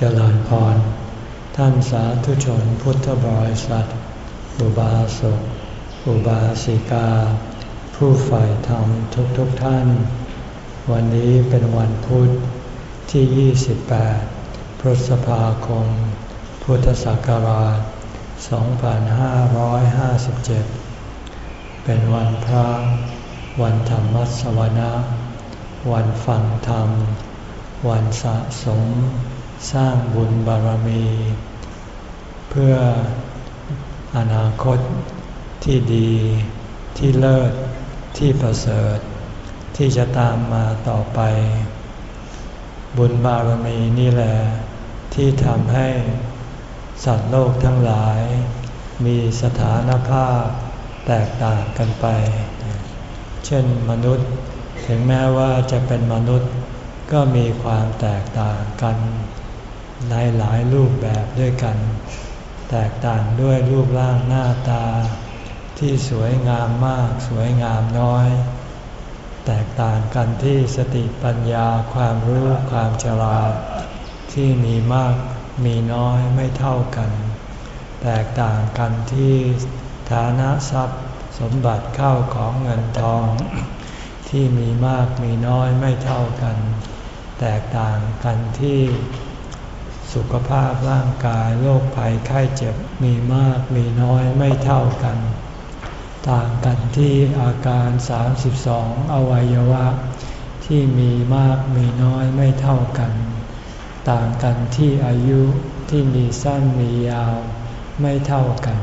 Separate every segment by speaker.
Speaker 1: เจริญพร ท่านสาธุชนพุทธบริษัท อุบาสก อุบาสิกา ผู้ใฝ่ธรรมทุกๆทท่าน วันนี้เป็นวันพุธที่ 28 พฤษภาคม พุทธศักราช 2557 เป็นวันพระวันธรรมสวนะ วันฟังธรรม วันสะสม สร้างบุญบารมี เพื่ออนาคตที่ดีที่เลิศที่ประเสริฐ ที่จะตามมาต่อไป บุญบารมีนี่แหละที่ทำให้สัตว์โลกทั้งหลาย มีสถานภาพแตกต่างกันไป เช่นมนุษย์ถึงแม้ว่าจะเป็นมนุษย์ก็มีความแตกต่างกัน ในหลายรูปแบบด้วยกัน แตกต่างด้วยรูปร่างหน้าตา ที่สวยงามมากสวยงามน้อย แตกต่างกันที่สติปัญญาความรู้ความฉลาดที่มีมากมีน้อยไม่เท่ากัน แตกต่างกันที่ฐานะทรัพย์สมบัติเข้าของเงินทอง ที่มีมากมีน้อยไม่เท่ากัน แตกต่างกันที่ สุขภาพร่างกายโรคภัยไข้เจ็บมีมากมีน้อยไม่เท่ากัน ต่างกันที่อาการ 32 อวัยวะ ที่มีมากมีน้อยไม่เท่ากัน ต่างกันที่อายุที่มีสั้นมียาวไม่เท่ากัน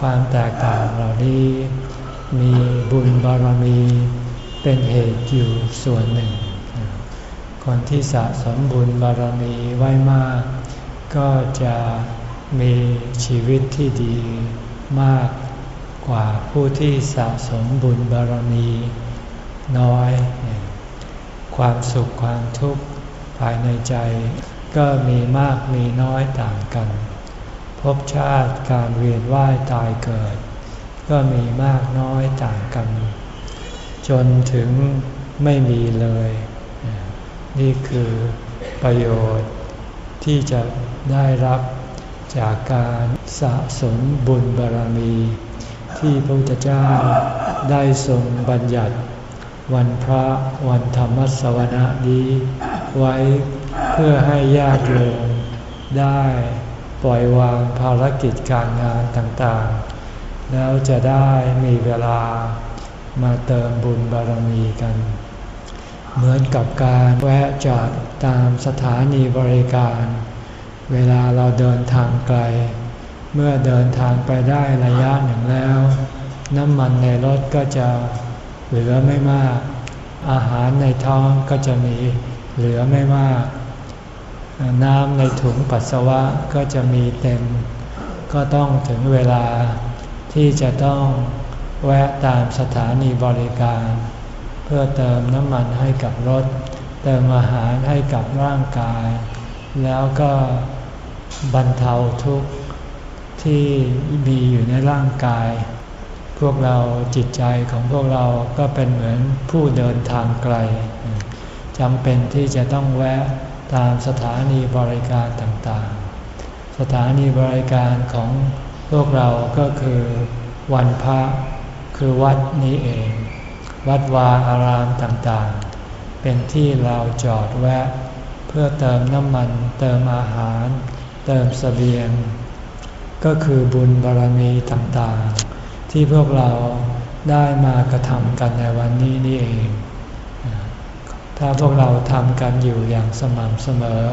Speaker 1: ความแตกต่างเหล่านี้ มีบุญบารมีเป็นเหตุอยู่ส่วนหนึ่ง คนที่สะสมบุญบารมีไว้มาก ก็จะมีชีวิตที่ดีมากกว่าผู้ที่สะสมบุญบารมีน้อย ความสุขความทุกข์ภายในใจ ก็มีมากมีน้อยต่างกัน ภพชาติการเวียนว่ายตายเกิด ก็มีมากน้อยต่างกัน จนถึงไม่มีเลย นี่คือประโยชน์ที่จะได้รับจากการสะสมบุญบารมี ที่พระพุทธเจ้าได้ทรงบัญญัติ วันพระวันธรรมสวนะนี้ไว้เพื่อให้ญาติโยมได้ปล่อยวางภารกิจการงานต่างๆ แล้วจะได้มีเวลามาเติมบุญบารมีกัน เหมือนกับการแวะจอดตามสถานีบริการ เวลาเราเดินทางไกล เมื่อเดินทางไปได้ระยะหนึ่งแล้ว น้ำมันในรถก็จะเหลือไม่มาก อาหารในท้องก็จะมีเหลือไม่มาก น้ำในถุงปัสสาวะก็จะมีเต็ม ก็ต้องถึงเวลาที่จะต้องแวะตามสถานีบริการ เพื่อเติมน้ำมันให้กับรถ เติมอาหารให้กับร่างกาย แล้วก็บรรเทาทุกข์ที่มีอยู่ในร่างกาย พวกเราจิตใจของพวกเราก็เป็นเหมือนผู้เดินทางไกลจำเป็นที่จะต้องแวะตามสถานีบริการต่างๆ สถานีบริการของพวกเราก็คือวันพระคือวัดนี้เอง วัดวาอารามต่างๆ เป็นที่เราจอดแวะ เพื่อเติมน้ำมัน เติมอาหาร เติมสเสบียง ก็คือบุญบารมีต่างๆ ที่พวกเราได้มากระทำกันในวันนี้นี่เอง ถ้าพวกเราทำกันอยู่อย่างสม่ำเสมอ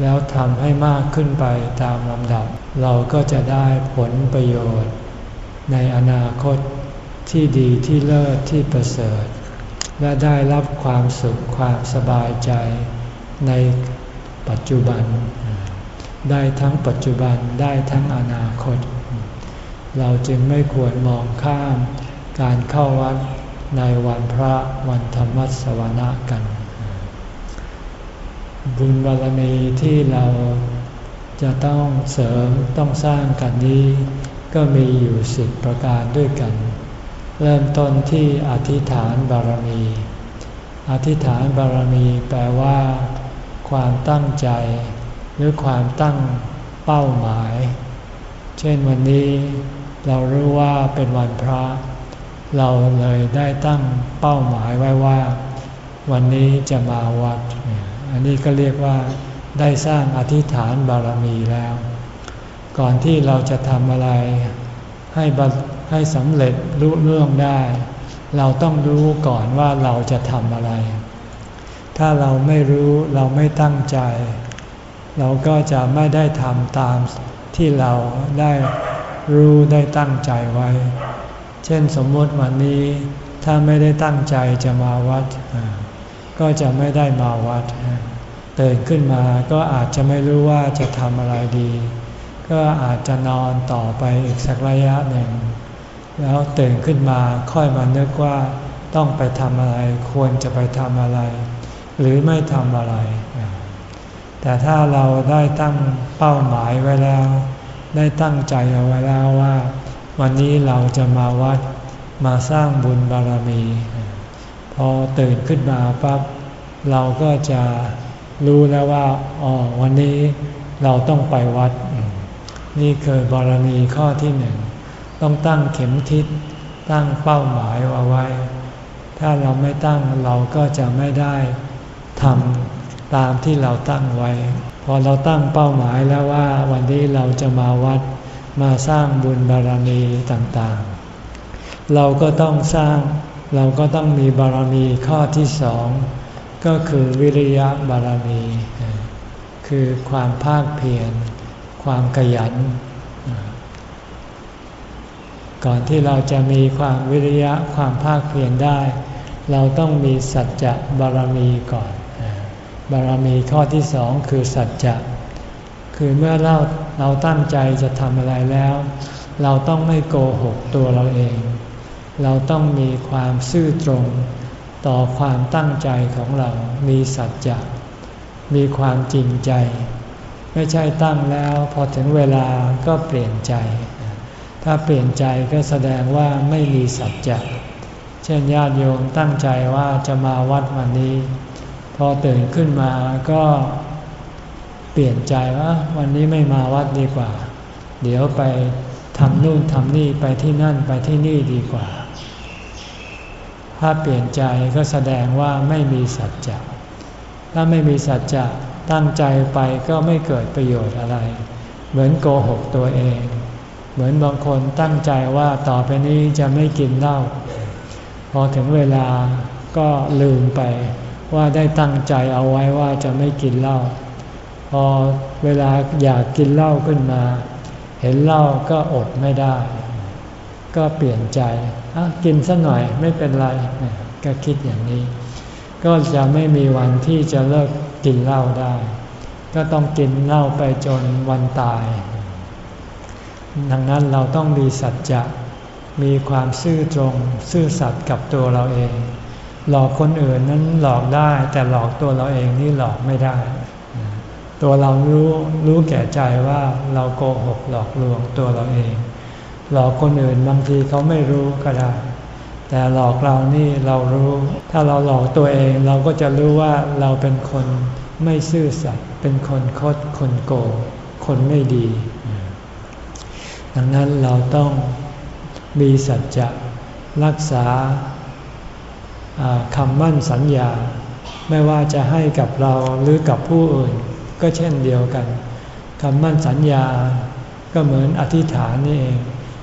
Speaker 1: แล้วทำให้มากขึ้นไปตามลำดับ เราก็จะได้ผลประโยชน์ ในอนาคต ที่ดีที่เลิศที่ประเสริฐ และได้รับความสุขความสบายใจในปัจจุบัน ได้ทั้งปัจจุบันได้ทั้งอนาคต เราจึงไม่ควรมองข้ามการเข้าวัดในวันพระวันธรรมสวนะกัน บุญบารมีที่เราจะต้องเสริมต้องสร้างกันนี้ ก็มีอยู่สิบประการด้วยกัน เริ่มต้นที่อธิษฐานบารมี อธิษฐานบารมีแปลว่า ความตั้งใจ หรือความตั้งเป้าหมาย เช่นวันนี้เรารู้ว่าเป็นวันพระ เราเลยได้ตั้งเป้าหมายไว้ว่า วันนี้จะมาวัด อันนี้ก็เรียกว่า ได้สร้างอธิษฐานบารมีแล้ว ก่อนที่เราจะทำอะไรให้ ให้สำเร็จรู้เรื่องได้ เราต้องรู้ก่อนว่าเราจะทำอะไร ถ้าเราไม่รู้เราไม่ตั้งใจ เราก็จะไม่ได้ทำตามที่เราได้รู้ได้ตั้งใจไว้ เช่นสมมติวันนี้ ถ้าไม่ได้ตั้งใจจะมาวัด ก็จะไม่ได้มาวัดตื่นขึ้นมาก็อาจจะไม่รู้ว่าจะทำอะไรดี ก็อาจจะนอนต่อไปอีกสักระยะหนึ่ง แล้วตื่นขึ้นมาค่อยมานึกว่าต้องไปทำอะไร ควรจะไปทำอะไร หรือไม่ทำอะไร แต่ถ้าเราได้ตั้งเป้าหมายไว้แล้ว ได้ตั้งใจเอาไว้แล้วว่า วันนี้เราจะมาวัดมาสร้างบุญบารมี พอตื่นขึ้นมาปั๊บเราก็จะรู้แล้วว่าอ๋อวันนี้เราต้องไปวัด นี่คือบารมีข้อที่หนึ่ง ต้องตั้งเข็มทิศ ตั้งเป้าหมายเอาไว้ ถ้าเราไม่ตั้งเราก็จะไม่ได้ทำตามที่เราตั้งไว้ พอเราตั้งเป้าหมายแล้วว่าวันนี้เราจะมาวัดมาสร้างบุญบารมีต่างๆ เราก็ต้องสร้างเราก็ต้องมีบารมีข้อที่สองก็คือวิริยะบารมี คือความภาคเพียรความขยัน ก่อนที่เราจะมีความวิริยะความภาคเพียรได้ เราต้องมีสัจจะบารมีก่อน บารมีข้อที่สองคือสัจจะคือเมื่อเราเราตั้งใจจะทำอะไรแล้ว เราต้องไม่โกหกตัวเราเอง เราต้องมีความซื่อตรงต่อความตั้งใจของเรา มีสัจจะมีความจริงใจ ไม่ใช่ตั้งแล้วพอถึงเวลาก็เปลี่ยนใจ ถ้าเปลี่ยนใจก็แสดงว่าไม่มีสัจจะเช่นญาติโยมตั้งใจว่าจะมาวัดวันนี้ พอตื่นขึ้นมาก็เปลี่ยนใจว่าวันนี้ไม่มาวัดดีกว่า เดี๋ยวไปทำนู่นทำนี่ไปที่นั่นไปที่นี่ดีกว่า ถ้าเปลี่ยนใจก็แสดงว่าไม่มีสัจจะถ้าไม่มีสัจจะตั้งใจไปก็ไม่เกิดประโยชน์อะไร เหมือนโกหกตัวเอง เหมือนบางคนตั้งใจว่าต่อไปนี้จะไม่กินเหล้าพอถึงเวลาก็ลืมไปว่าได้ตั้งใจเอาไว้ว่าจะไม่กินเหล้าพอเวลาอยากกินเหล้าขึ้นมา เห็นเหล้าก็อดไม่ได้ ก็เปลี่ยนใจกินสักหน่อยไม่เป็นไรก็คิดอย่างนี้ ก็จะไม่มีวันที่จะเลิกกินเหล้าได้ ก็ต้องกินเหล้าไปจนวันตาย ดังนั้นเราต้องมีสัจจะมีความซื่อตรง ซื่อสัตย์กับตัวเราเอง หลอกคนอื่นนั้นหลอกได้แต่หลอกตัวเราเองนี่หลอกไม่ได้ ตัวเรารู้รู้แก่ใจว่าเราโกหกหลอกลวงตัวเราเอง หลอกคนอื่นบางทีเขาไม่รู้ก็ได้ แต่หลอกเรานี่เรารู้ ถ้าเราหลอกตัวเองเราก็จะรู้ว่าเราเป็นคนไม่ซื่อสัตย์เป็นคนคดคนโกงคนไม่ดี ดังนั้นเราต้องมีสัจจะรักษาคำมั่นสัญญา ไม่ว่าจะให้กับเราหรือกับผู้อื่น ก็เช่นเดียวกันคำมั่นสัญญาก็เหมือนอธิษฐานนี่เอง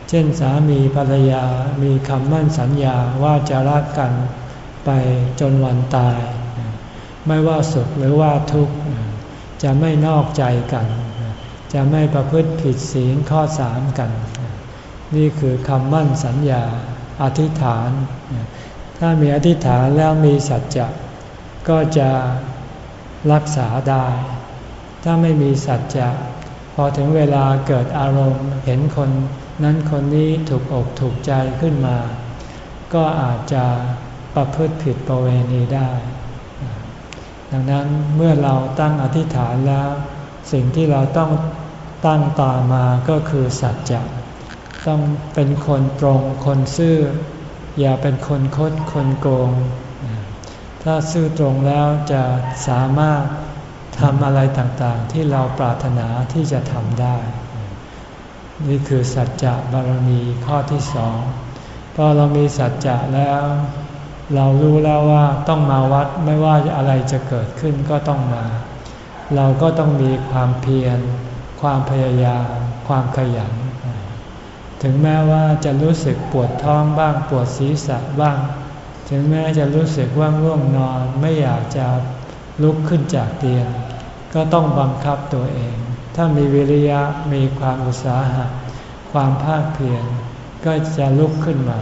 Speaker 1: เช่นสามีภรรยามีคำมั่นสัญญาว่าจะรักกันไปจนวันตาย ไม่ว่าสุขหรือว่าทุกข์จะไม่นอกใจกัน จะไม่ประพฤติผิดศีลข้อสามกัน นี่คือคำมั่นสัญญาอธิษฐาน ถ้ามีอธิษฐานแล้วมีสัจจะก็จะรักษาได้ ถ้าไม่มีสัจจะพอถึงเวลาเกิดอารมณ์เห็นคนนั้นคนนี้ถูกอกถูกใจขึ้นมา ก็อาจจะประพฤติผิดประเวณีได้ ดังนั้นเมื่อเราตั้งอธิษฐานแล้ว สิ่งที่เราต้อง ตั้งต่อมาก็คือสัจจะต้องเป็นคนตรงคนซื่อ อย่าเป็นคนคดคนโกง ถ้าซื่อตรงแล้วจะสามารถทำอะไรต่างๆ ที่เราปรารถนาที่จะทำได้ นี่คือสัจจะบารมีข้อที่สองพอเรามีสัจจะแล้ว เรารู้แล้วว่าต้องมาวัดไม่ว่าอะไรจะเกิดขึ้นก็ต้องมา เราก็ต้องมีความเพียร ความพยายาม ความขยัน ถึงแม้ว่าจะรู้สึกปวดท้องบ้างปวดศีรษะบ้าง ถึงแม้จะรู้สึกว่าง่วงนอนไม่อยากจะลุกขึ้นจากเตียง ก็ต้องบังคับตัวเอง ถ้ามีวิริยะมีความอุตสาหะ ความภาคเพียรก็จะลุกขึ้นมา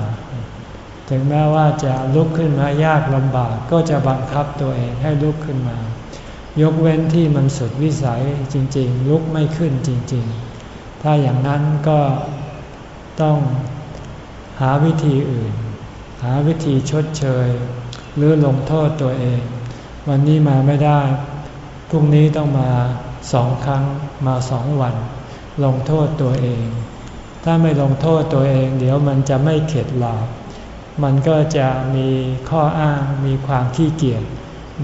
Speaker 1: ถึงแม้ว่าจะลุกขึ้นมายากลำบากก็จะบังคับตัวเองให้ลุกขึ้นมา ยกเว้นที่มันสุดวิสัยจริง ๆ ลุกไม่ขึ้นจริง ๆ ถ้าอย่างนั้นก็ต้องหาวิธีอื่น หาวิธีชดเชย หรือลงโทษตัวเอง วันนี้มาไม่ได้พรุ่งนี้ต้องมาสองครั้งมาสองวัน ลงโทษตัวเอง ถ้าไม่ลงโทษตัวเอง เดี๋ยวมันจะไม่เข็ดหลาบมันก็จะมีข้ออ้างมีความขี้เกียจ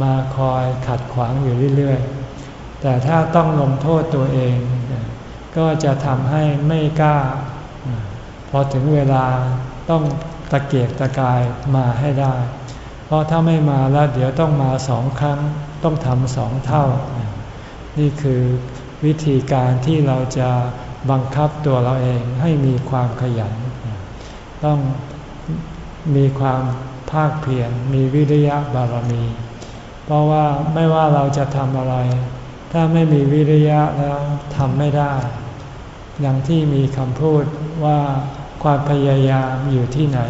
Speaker 1: มาคอยขัดขวางอยู่เรื่อยๆ แต่ถ้าต้องลงโทษตัวเอง ก็จะทำให้ไม่กล้า พอถึงเวลาต้องตะเกียกตะกายมาให้ได้ เพราะถ้าไม่มาแล้วเดี๋ยวต้องมาสองครั้ง ต้องทำสองเท่า นี่คือวิธีการที่เราจะบังคับตัวเราเองให้มีความขยัน ต้องมีความภาคเพียรมีวิริยะบารมี เพราะว่าไม่ว่าเราจะทำอะไร ถ้าไม่มีวิริยะแล้วทำไม่ได้ อย่างที่มีคำพูดว่าความพยายามอยู่ที่ไหน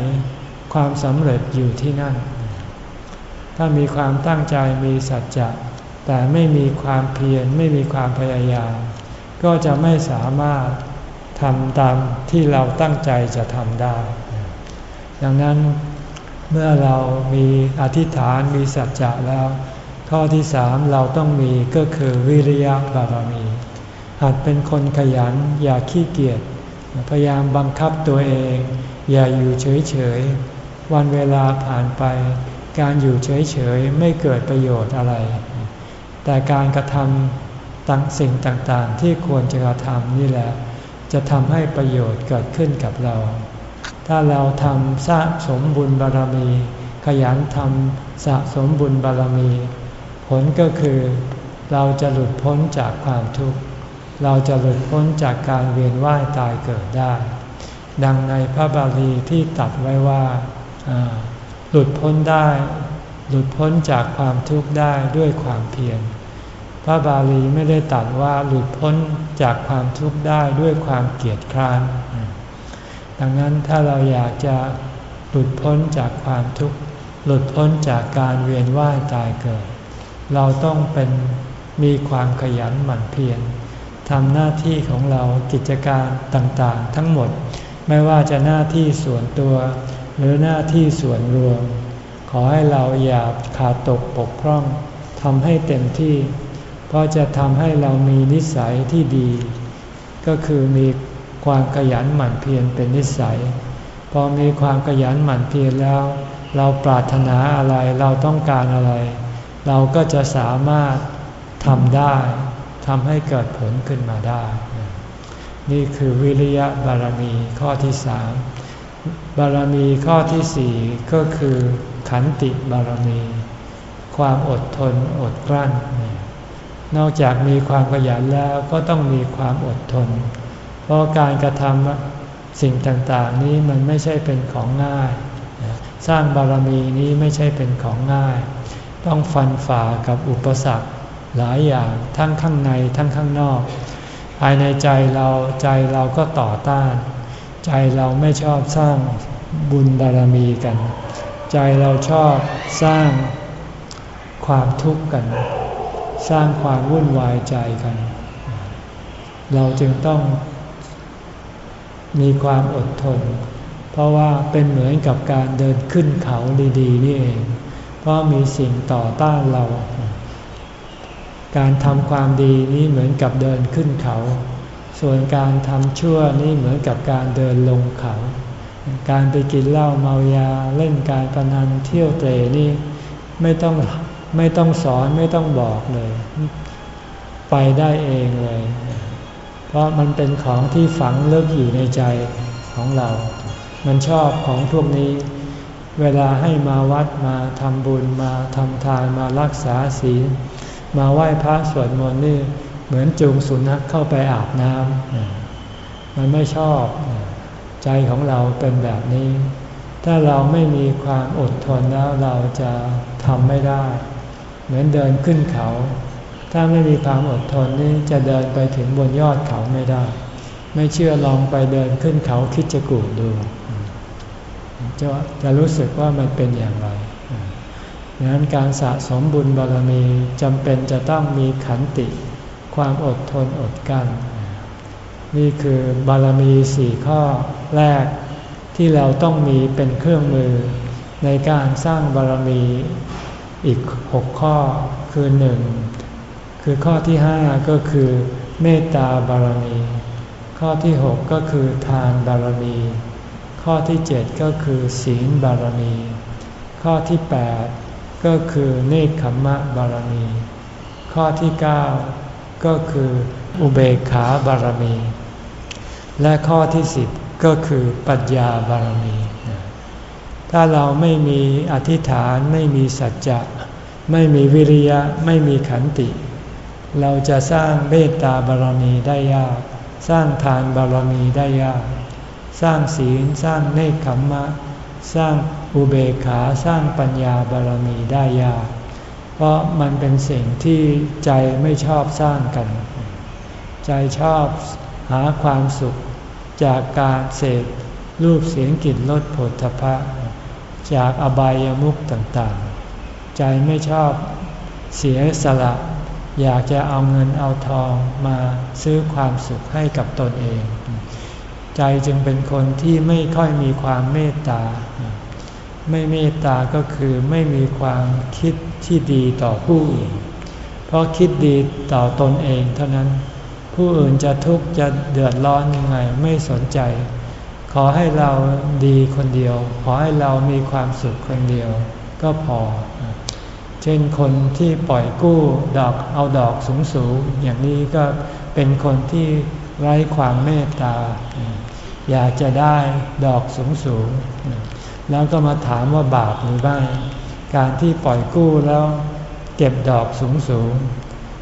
Speaker 1: ความสำเร็จอยู่ที่นั่น ถ้ามีความตั้งใจมีสัจจะแต่ไม่มีความเพียรไม่มีความพยายาม ก็จะไม่สามารถทำตามที่เราตั้งใจจะทำได้ ดังนั้น เมื่อเรามีอธิษฐานมีสัจจะแล้ว ข้อที่สามเราต้องมีก็คือวิริยะบารมี หัดเป็นคนขยันอย่าขี้เกียจพยายามบังคับตัวเอง อย่าอยู่เฉยๆ วันเวลาผ่านไป การอยู่เฉยๆ ไม่เกิดประโยชน์อะไร แต่การกระทำตั้งสิ่งต่างๆ ที่ควรจะกระทำนี่แหละ จะทำให้ประโยชน์เกิดขึ้นกับเรา ถ้าเราทำสะสมบุญบารมี ขยันทำสะสมบุญบารมี ผลก็คือ เราจะหลุดพ้นจากความทุกข์ เราจะหลุดพ้นจากการเวียนว่ายตายเกิดได้ ดังในพระบาลีที่ตัดไว้ว่า หลุดพ้นได้ หลุดพ้นจากความทุกข์ได้ด้วยความเพียร พระบาลีไม่ได้ตัดว่าหลุดพ้นจากความทุกข์ได้ด้วยความเกียจคร้าน ดังนั้นถ้าเราอยากจะหลุดพ้นจากความทุกข์ หลุดพ้นจากการเวียนว่ายตายเกิด เราต้องเป็นมีความขยันหมั่นเพียรทำหน้าที่ของเรากิจการต่างๆ ทั้งหมด ไม่ว่าจะหน้าที่ส่วนตัว หรือหน้าที่ส่วนรวม ขอให้เราอย่าขาดตกปกพร่องทำให้เต็มที่ เพราะจะทำให้เรามีนิสัยที่ดี ก็คือมี ความขยันหมั่นเพียรเป็นนิสัย พอมีความขยันหมั่นเพียรแล้ว เราปรารถนาอะไรเราต้องการอะไร เราก็จะสามารถทำได้ทำให้เกิดผลขึ้นมาได้ นี่คือวิริยะบารมีข้อที่สามบารมีข้อที่สี่ก็คือขันติบารมี ความอดทนอดกลั้น นอกจากมีความขยันแล้วก็ต้องมีความอดทน เพราะการกระทำสิ่งต่างๆนี้มันไม่ใช่เป็นของง่าย สร้างบารมีนี้ไม่ใช่เป็นของง่าย ต้องฟันฝ่ากับอุปสรรคหลายอย่างทั้งข้างในทั้งข้างนอก ภายในใจเราใจเราก็ต่อต้าน ใจเราไม่ชอบสร้างบุญบารมีกัน ใจเราชอบสร้างความทุกข์กัน สร้างความวุ่นวายใจกัน เราจึงต้อง มีความอดทน เพราะว่าเป็นเหมือนกับการเดินขึ้นเขาดีๆนี่เอง เพราะมีสิ่งต่อต้านเรา การทำความดีนี้เหมือนกับเดินขึ้นเขา ส่วนการทำชั่วนี่เหมือนกับการเดินลงเขา การไปกินเหล้าเมายาเล่นการพนันเที่ยวเตะนี่ไม่ต้องไม่ต้องสอนไม่ต้องบอกเลย ไปได้เองเลย เพราะมันเป็นของที่ฝังลึกอยู่ในใจของเรา มันชอบของพวกนี้ เวลาให้มาวัดมาทำบุญมาทำทานมารักษาศีล มาไหว้พระสวดมนต์นี่เหมือนจูงสุนัขเข้าไปอาบน้ำมันไม่ชอบใจของเราเป็นแบบนี้ ถ้าเราไม่มีความอดทนแล้วเราจะทำไม่ได้ เหมือนเดินขึ้นเขา ถ้าไม่มีความอดทนนี่จะเดินไปถึงบนยอดเขาไม่ได้ ไม่เชื่อลองไปเดินขึ้นเขาคิดจะกูดูจะจะรู้สึกว่ามันเป็นอย่างไรดังนั้นการสะสมบุญบารมีจำเป็นจะต้องมีขันติ ความอดทนอดกัน้น นี่คือบารมีสี่ข้อแรกที่เราต้องมีเป็นเครื่องมือ ในการสร้างบารมีอีกหกข้อคือหนึ่ง คือข้อที่ห้าก็คือเมตตาบารมี ข้อที่หกก็คือทานบารมี ข้อที่เจ็ดก็คือศีลบารมี ข้อที่แปดก็คือเนคขมมะบารมี ข้อที่เก้าก็คืออุเบกขาบารมี และข้อที่สิบก็คือปัญญาบารมี ถ้าเราไม่มีอธิษฐานไม่มีสัจจะ ไม่มีวิริยะ ไม่มีขันติ เราจะสร้างเมตตาบารมีได้ยาก สร้างทานบารมีได้ยาก สร้างศีลสร้างเนคขมมะ สร้างอุเบกขาสร้างปัญญาบารมีได้ยาก เพราะมันเป็นสิ่งที่ใจไม่ชอบสร้างกัน ใจชอบหาความสุขจากการเสพรูปเสียงกลิ่นรสผลทพะ จากอบายามุขต่างๆ ใจไม่ชอบเสียสละ อยากจะเอาเงินเอาทองมาซื้อความสุขให้กับตนเอง ใจจึงเป็นคนที่ไม่ค่อยมีความเมตตา ไม่เมตตาก็คือไม่มีความคิดที่ดีต่อผู้อื่น เพราะคิดดีต่อตนเองเท่านั้น ผู้อื่นจะทุกข์จะเดือดร้อนยังไงไม่สนใจ ขอให้เราดีคนเดียว ขอให้เรามีความสุขคนเดียวก็พอ เช่นคนที่ปล่อยกู้ดอกเอาดอกสูงสูงอย่างนี้ก็เป็นคนที่ไร้ความเมตตา อยากจะได้ดอกสูงสูงแล้วก็มาถามว่าบาปหรือไม่การที่ปล่อยกู้แล้วเก็บดอกสูงสูง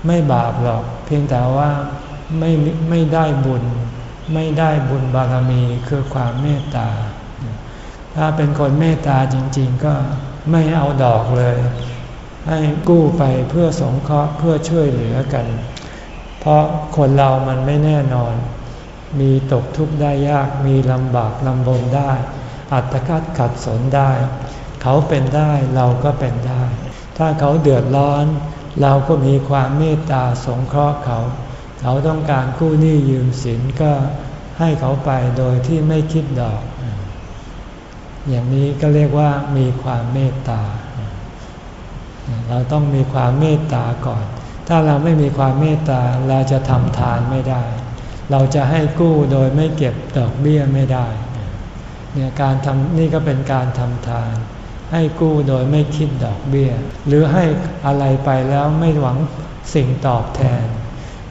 Speaker 1: ไม่บาปหรอก เพียงแต่ว่าไม่ไม่ได้บุญ ไม่ได้บุญบารมีคือความเมตตา ถ้าเป็นคนเมตตาจริง ๆ ก็ไม่เอาดอกเลย ให้กู้ไปเพื่อสงเคราะห์เพื่อช่วยเหลือกัน เพราะคนเรามันไม่แน่นอน มีตกทุกข์ได้ยากมีลำบากลำบนได้ อัตคัดขัดสนได้ เขาเป็นได้เราก็เป็นได้ ถ้าเขาเดือดร้อน เราก็มีความเมตตาสงเคราะห์เขา เขาต้องการกู้หนี้ยืมสินก็ให้เขาไปโดยที่ไม่คิดดอก อย่างนี้ก็เรียกว่ามีความเมตตา เราต้องมีความเมตตาก่อน ถ้าเราไม่มีความเมตตาเราจะทำทานไม่ได้ เราจะให้กู้โดยไม่เก็บดอกเบี้ยไม่ได้เนี่ยการทำนี่ก็เป็นการทำทาน ให้กู้โดยไม่คิดดอกเบี้ย หรือให้อะไรไปแล้วไม่หวังสิ่งตอบแทน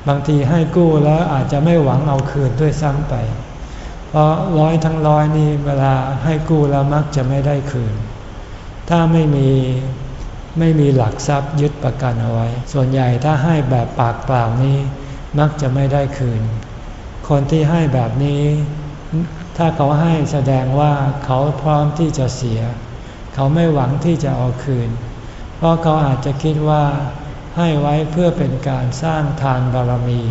Speaker 1: บางทีให้กู้แล้วอาจจะไม่หวังเอาคืนด้วยซ้ำไป เพราะร้อยทั้งร้อยนี่เวลาให้กู้แล้วมักจะไม่ได้คืน ถ้าไม่มี ไม่มีหลักทรัพย์ยึดประกันเอาไว้ ส่วนใหญ่ถ้าให้แบบปากเปล่านี้ มักจะไม่ได้คืน คนที่ให้แบบนี้ ถ้าเขาให้แสดงว่าเขาพร้อมที่จะเสีย เขาไม่หวังที่จะเอาคืน เพราะเขาอาจจะคิดว่าให้ไว้เพื่อเป็นการสร้างทานบารมี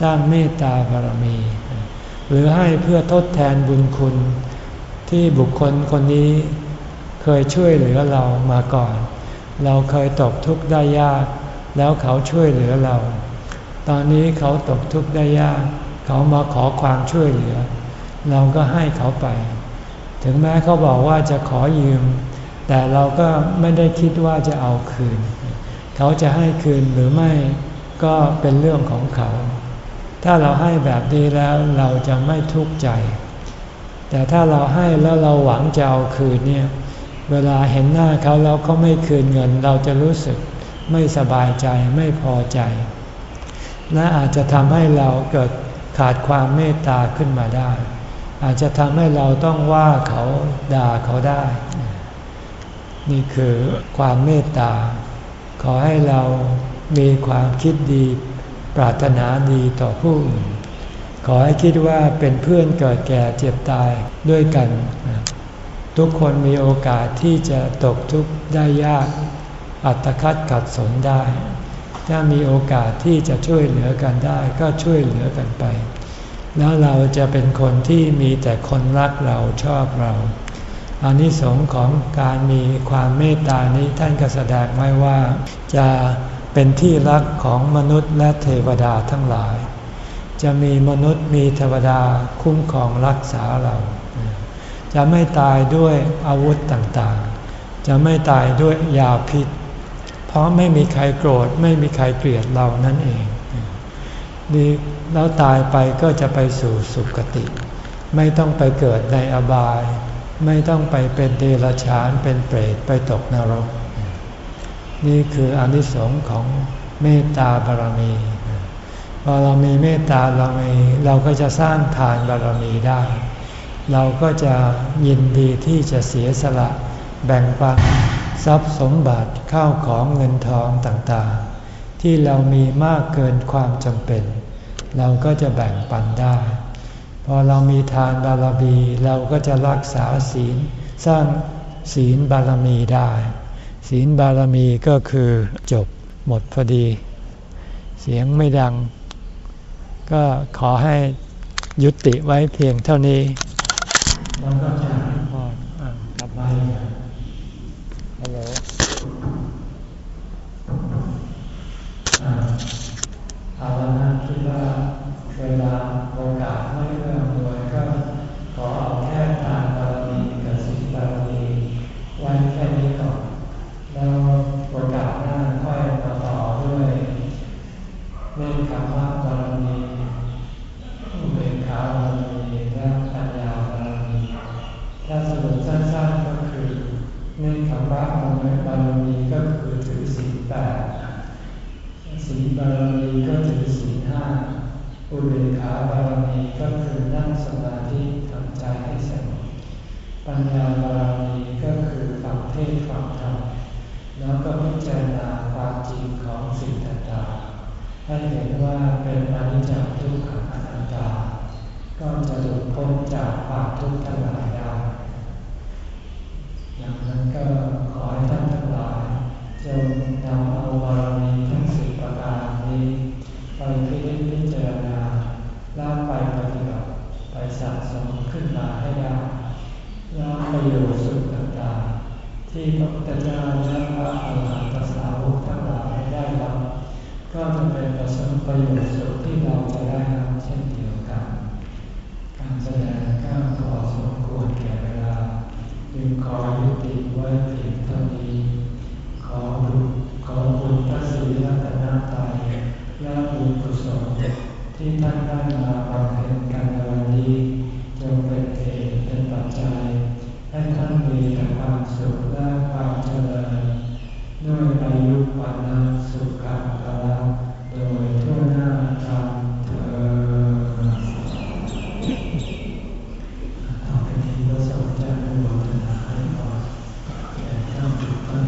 Speaker 1: สร้างเมตตาบารมี หรือให้เพื่อทดแทนบุญคุณ ที่บุคคลคนนี้เคยช่วยเหลือเรามาก่อน เราเคยตกทุกข์ได้ยาก แล้วเขาช่วยเหลือเรา ตอนนี้เขาตกทุกข์ได้ยาก เขามาขอความช่วยเหลือ เราก็ให้เขาไป ถึงแม้เขาบอกว่าจะขอยืม แต่เราก็ไม่ได้คิดว่าจะเอาคืน เขาจะให้คืนหรือไม่ก็เป็นเรื่องของเขา ถ้าเราให้แบบนี้แล้วเราจะไม่ทุกข์ใจ แต่ถ้าเราให้แล้วเราหวังจะเอาคืนเนี่ย เวลาเห็นหน้าเขาแล้วเขาไม่คืนเงิน เราจะรู้สึกไม่สบายใจไม่พอใจ และอาจจะทำให้เราเกิดขาดความเมตตาขึ้นมาได้ อาจจะทำให้เราต้องว่าเขาด่าเขาได้ นี่คือความเมตตา ขอให้เรามีความคิดดี ปรารถนาดีต่อผู้อื่นขอให้คิดว่าเป็นเพื่อนเกิดแก่เจ็บตายด้วยกัน ทุกคนมีโอกาสที่จะตกทุกข์ได้ยาก อัตคัดกัดสนได้ ถ้ามีโอกาสที่จะช่วยเหลือกันได้ก็ช่วยเหลือกันไป แล้วเราจะเป็นคนที่มีแต่คนรักเราชอบเราอานิสงส์ของการมีความเมตตานี้ท่านก็แสดงไว้ว่าจะเป็นที่รักของมนุษย์และเทวดาทั้งหลาย จะมีมนุษย์มีเทวดาคุ้มครองรักษาเรา จะไม่ตายด้วยอาวุธต่างๆ จะไม่ตายด้วยยาพิษ เพราะไม่มีใครโกรธไม่มีใครเกลียดเรานั่นเองดีแล้วตายไปก็จะไปสู่สุคติ ไม่ต้องไปเกิดในอบาย ไม่ต้องไปเป็นเดรัจฉานเป็นเปรตไปตกนรก นี่คืออนิสงค์ของเมตตาบารมีพอเรามีเมตตาเรามีเราก็จะสร้างทานบารมีได้ เราก็จะยินดีที่จะเสียสละแบ่งปันทรัพย์สมบัติข้าวของเงินทองต่างๆ ที่เรามีมากเกินความจำเป็น เราก็จะแบ่งปันได้ พอเรามีทานบารมีเราก็จะรักษาศีลสร้างศีลบารมีได้ ศีลบารมีก็คือจบหมดพอดี เสียงไม่ดัง ก็ขอให้ยุติไว้เพียงเท่านี้ แล้วก็จะพอกลับมาฮัลโหลเอาละนะคิดว่าเวลาโอกาสไม่เอื้อมหน่วยก็ขอเอาแค่ทานบารมีกับศีลบารมีไว้แค่นี้ก่อน แล้วโอกาสหน้าค่อยมาต่อด้วยเรื่องคำว่าบารมีอุเบกขาบารมีและปัญญาบารมี ถ้าสรุปสั้นๆก็คือเนื่องคำว่าบารมีก็คือถือศีลแปดศีล บารมีก็ถือศีลห้าอุเบกขาบารมีก็คือนั่งสมาธิทำใจให้สงบปัญญาบารมีก็คือฟังเทศฟังธรรมแล้วก็พิจารณาความจริงของสิ่งต่างๆให้เห็นว่าเป็นอนิจจังทุกขังอนัตตา ก็จะหลุดพ้นจากความทุกข์ทั้งหลายได้อย่างนั้นก็ขอให้ท่านทั้งหลายจงนำเอาบารมีทั้งสิบประการนี้ ไปพิจพิจารณาแล้วไปปฏิบัติไป สะสมขึ้นมาให้ได้แล้วประโยชน์สุขต่างๆที่พระพุทธเจ้าและ